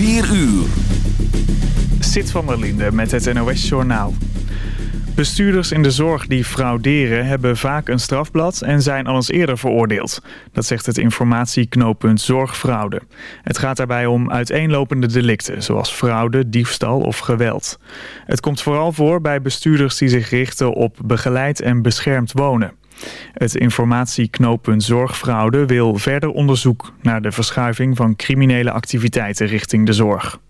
4 uur. Sit van der Linde met het NOS Journaal. Bestuurders in de zorg die frauderen hebben vaak een strafblad en zijn al eens eerder veroordeeld. Dat zegt het informatieknooppunt Zorgfraude. Het gaat daarbij om uiteenlopende delicten, zoals fraude, diefstal of geweld. Het komt vooral voor bij bestuurders die zich richten op begeleid en beschermd wonen. Het informatieknooppunt Zorgfraude wil verder onderzoek naar de verschuiving van criminele activiteiten richting de zorg.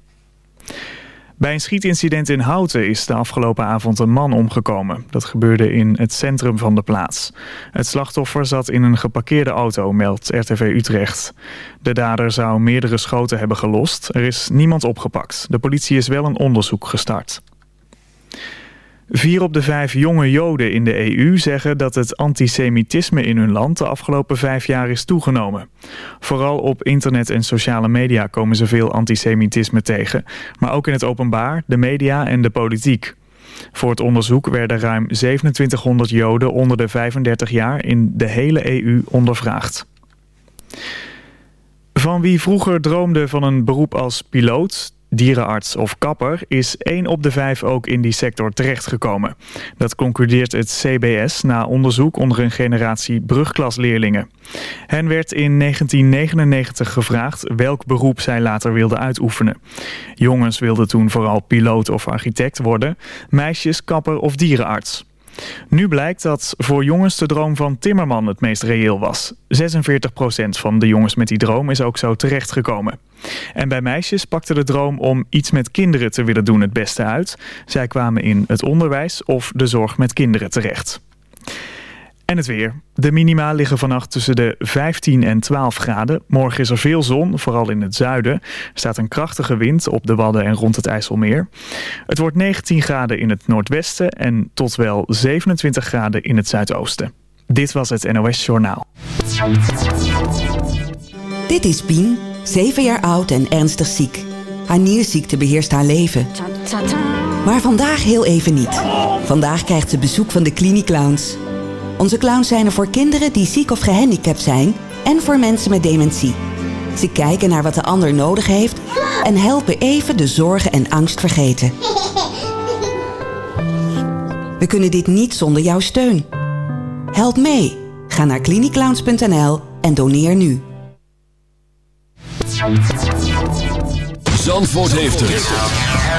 Bij een schietincident in Houten is de afgelopen avond een man omgekomen. Dat gebeurde in het centrum van de plaats. Het slachtoffer zat in een geparkeerde auto, meldt RTV Utrecht. De dader zou meerdere schoten hebben gelost. Er is niemand opgepakt. De politie is wel een onderzoek gestart. Vier op de vijf jonge joden in de EU zeggen dat het antisemitisme in hun land de afgelopen vijf jaar is toegenomen. Vooral op internet en sociale media komen ze veel antisemitisme tegen, maar ook in het openbaar, de media en de politiek. Voor het onderzoek werden ruim 2700 joden onder de 35 jaar in de hele EU ondervraagd. Van wie vroeger droomde van een beroep als piloot dierenarts of kapper is één op de vijf ook in die sector terechtgekomen. Dat concludeert het CBS na onderzoek onder een generatie brugklasleerlingen. Hen werd in 1999 gevraagd welk beroep zij later wilden uitoefenen. Jongens wilden toen vooral piloot of architect worden, meisjes kapper of dierenarts. Nu blijkt dat voor jongens de droom van Timmerman het meest reëel was. 46% van de jongens met die droom is ook zo terechtgekomen. En bij meisjes pakte de droom om iets met kinderen te willen doen het beste uit. Zij kwamen in het onderwijs of de zorg met kinderen terecht. En het weer. De minima liggen vannacht tussen de 15 en 12 graden. Morgen is er veel zon, vooral in het zuiden. Er staat een krachtige wind op de Wadden en rond het IJsselmeer. Het wordt 19 graden in het noordwesten en tot wel 27 graden in het zuidoosten. Dit was het NOS Journaal. Dit is Pien, 7 jaar oud en ernstig ziek. Haar nierziekte beheerst haar leven. Maar vandaag heel even niet. Vandaag krijgt ze bezoek van de Cliniclowns. Onze clowns zijn er voor kinderen die ziek of gehandicapt zijn en voor mensen met dementie. Ze kijken naar wat de ander nodig heeft en helpen even de zorgen en angst vergeten. We kunnen dit niet zonder jouw steun. Help mee. Ga naar cliniclowns.nl en doneer nu. Zandvoort heeft het.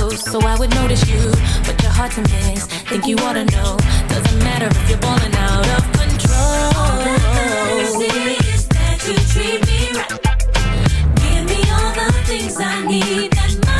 A toast so I would notice you. But you're hard to miss, think you ought to know. Doesn't matter if you're balling out of control. All that matters is that you treat me right. Give me all the things I need that money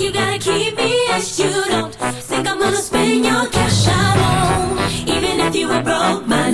you gotta keep me? Yes, you don't. Think I'm gonna spend your cash out on, even if you were broke. My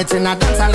It in a dance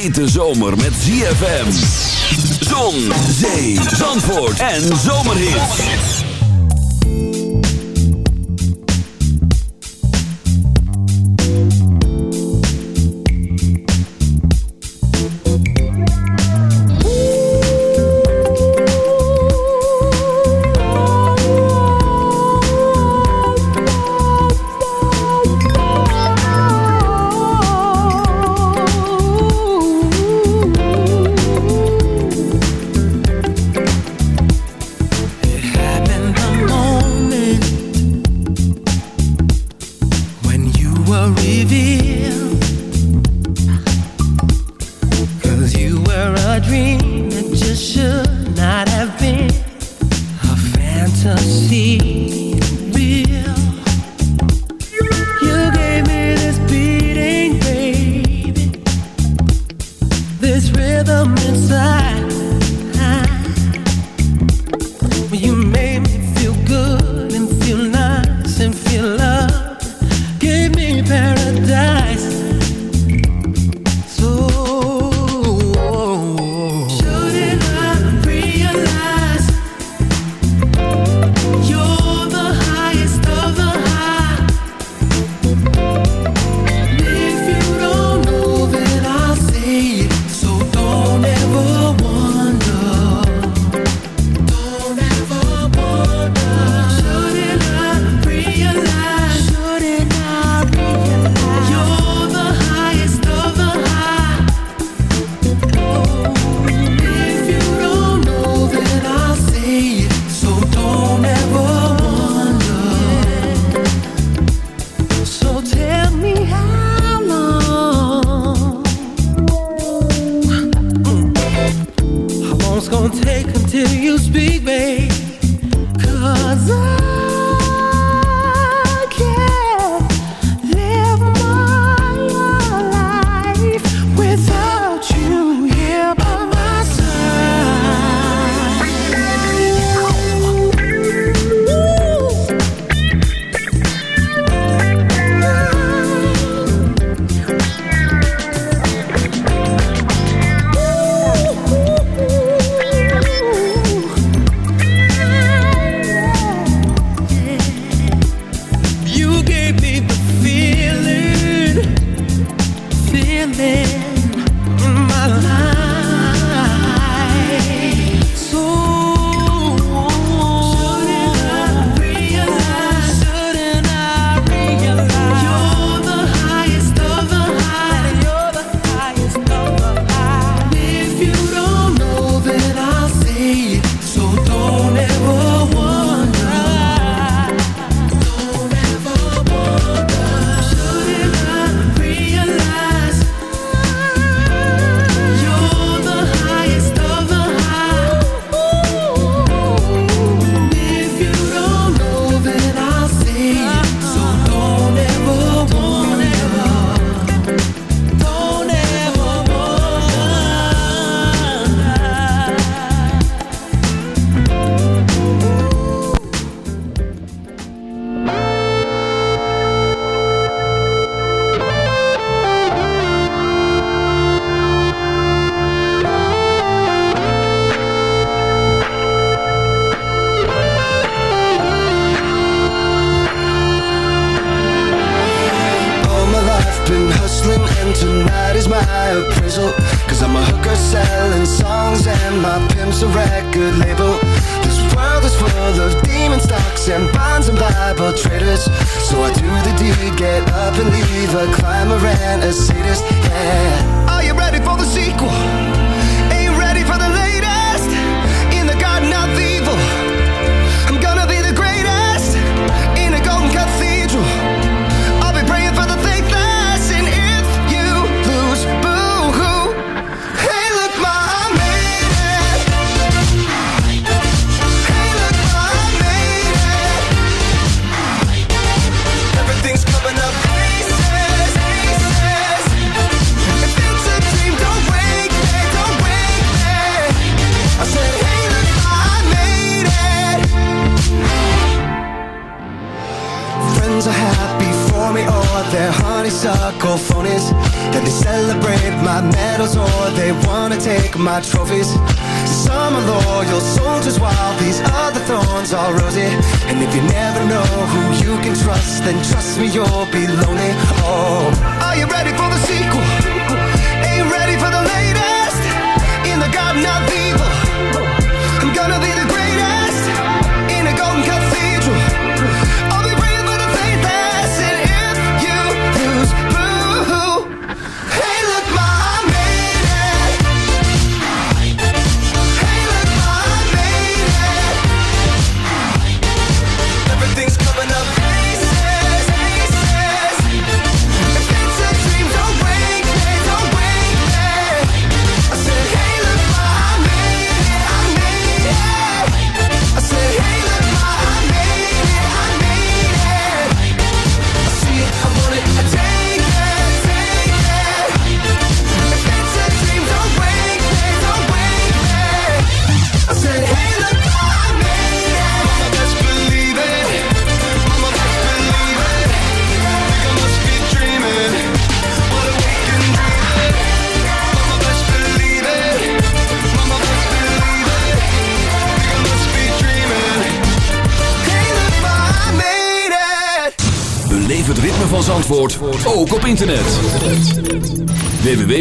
hete zomer met ZFM. Zon, zee, zandvoort en zomerhits.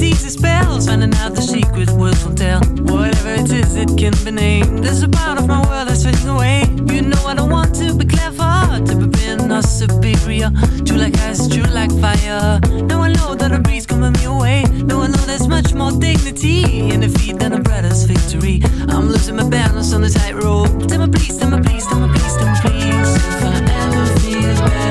These spells, finding out the secrets words won't tell. Whatever it is, it can be named. There's a part of my world that's fading away. You know I don't want to be clever, to be been or superior. True like ice, true like fire. Now I know that a breeze coming me away. Now I know there's much more dignity in defeat than a brother's victory. I'm losing my balance on the tightrope. Tell me please, tell me please, tell me please, tell me please. If I ever feel bad.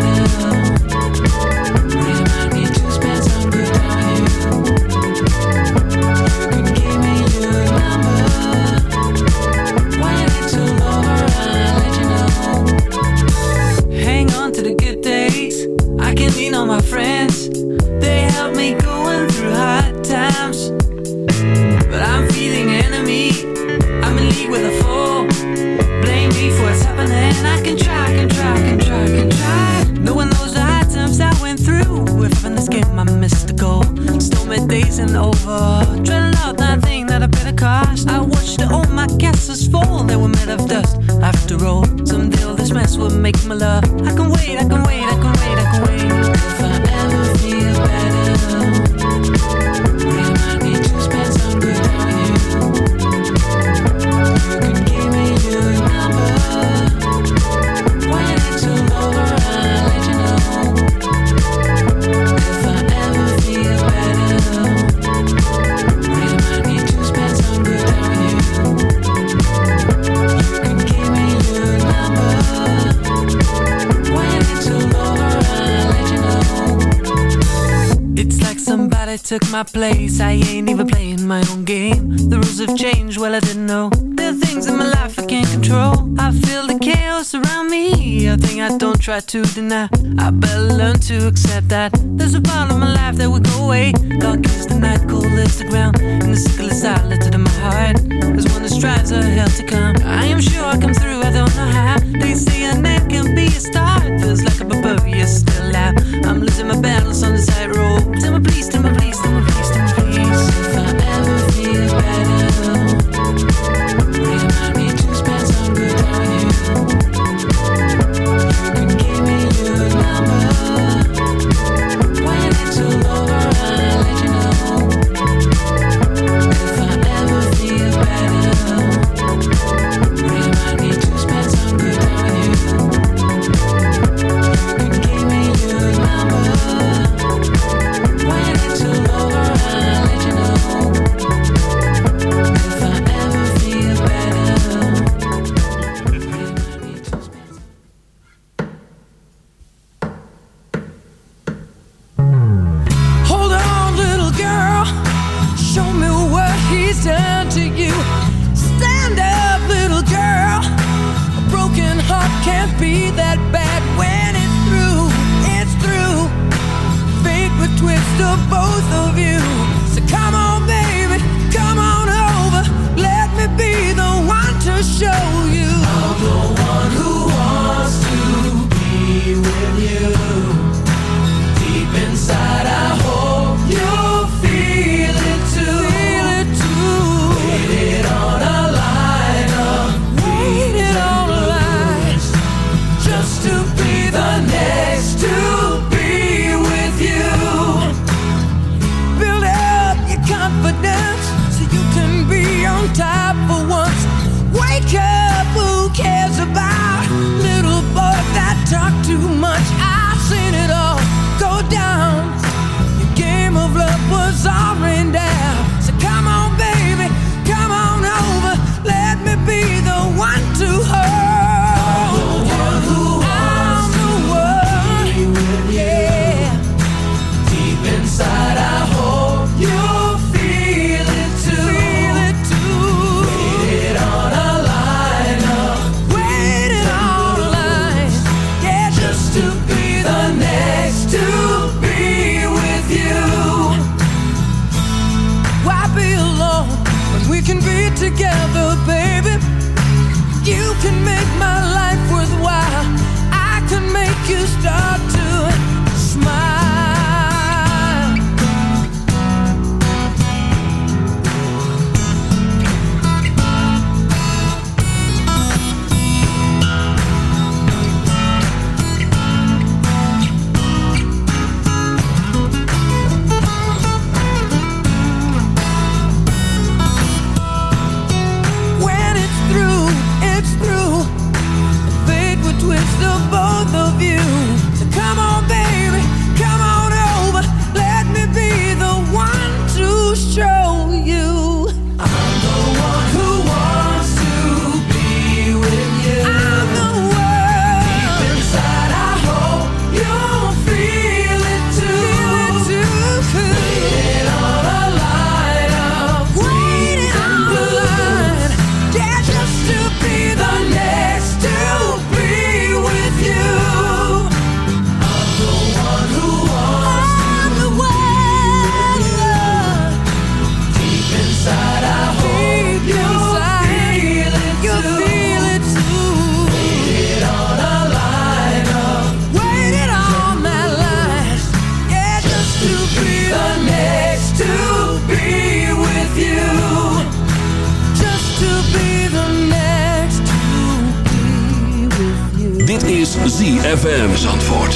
is ZFM Zandvoort.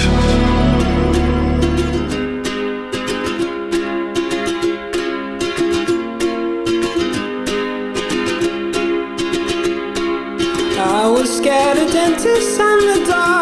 I was scared of dentists and the dark.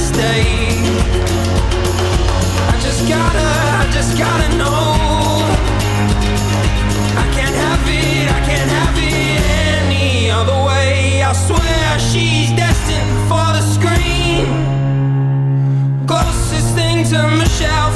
stay. I just gotta, I just gotta know. I can't have it, I can't have it any other way. I swear she's destined for the screen. Closest thing to Michelle.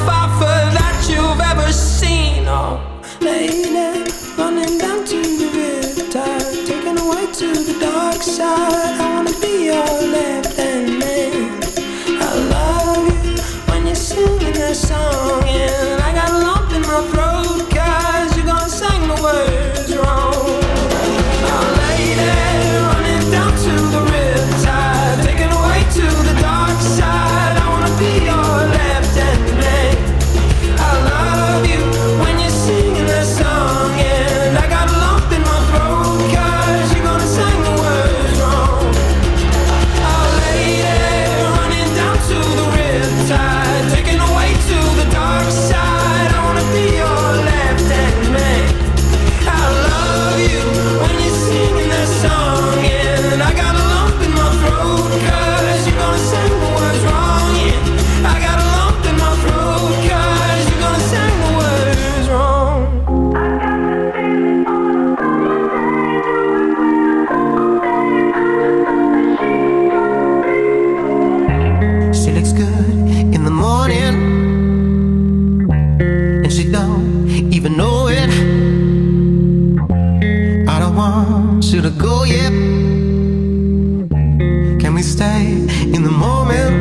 We stay in the moment?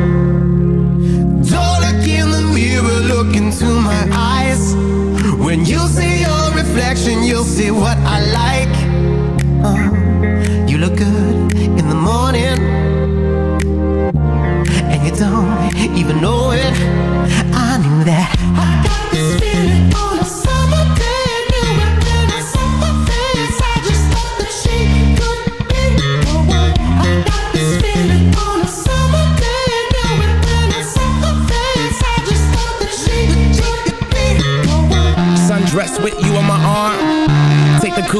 Don't look in the mirror, look into my eyes. When you see